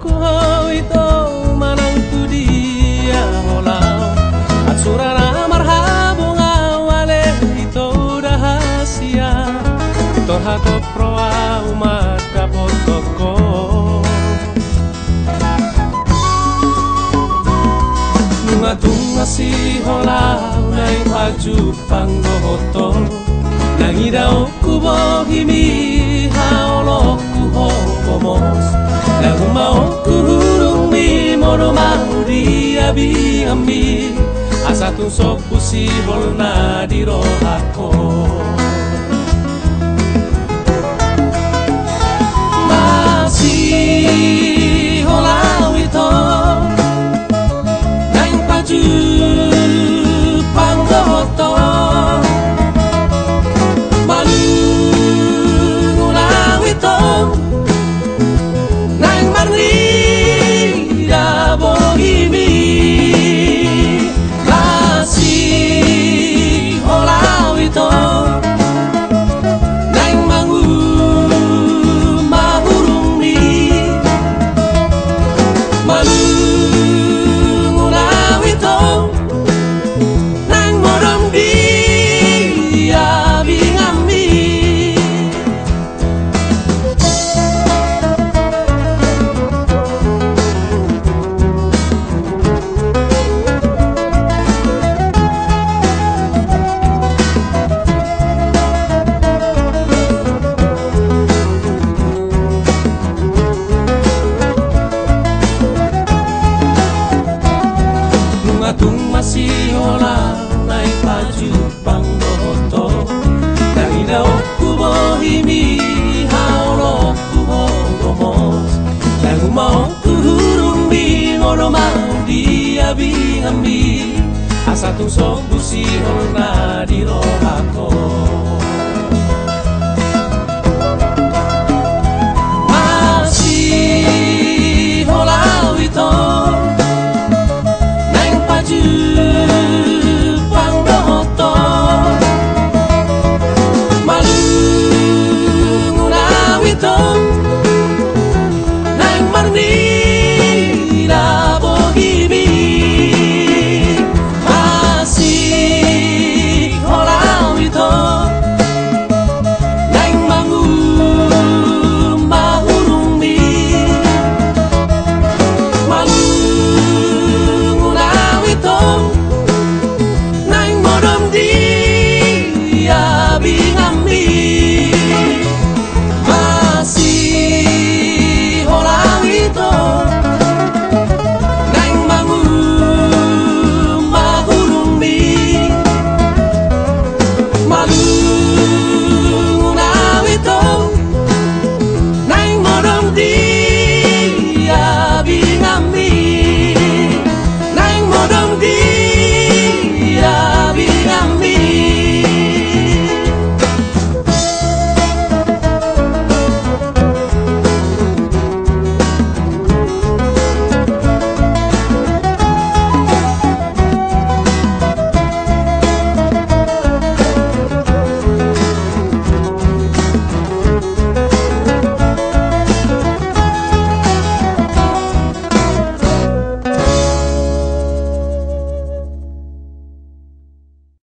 ko ito manang tu dia holau Atsurana marhabo ngawale ito rahasia Torhato proa umat kapotoko Nunga tunga si holau nai paju panggoto Nangida okubo himi haoloku homomos Naguma okuhurumi moromauri abi ami Asatun sopusi bolna dirohako sabihan mi, a sa tusong diro ako. I'm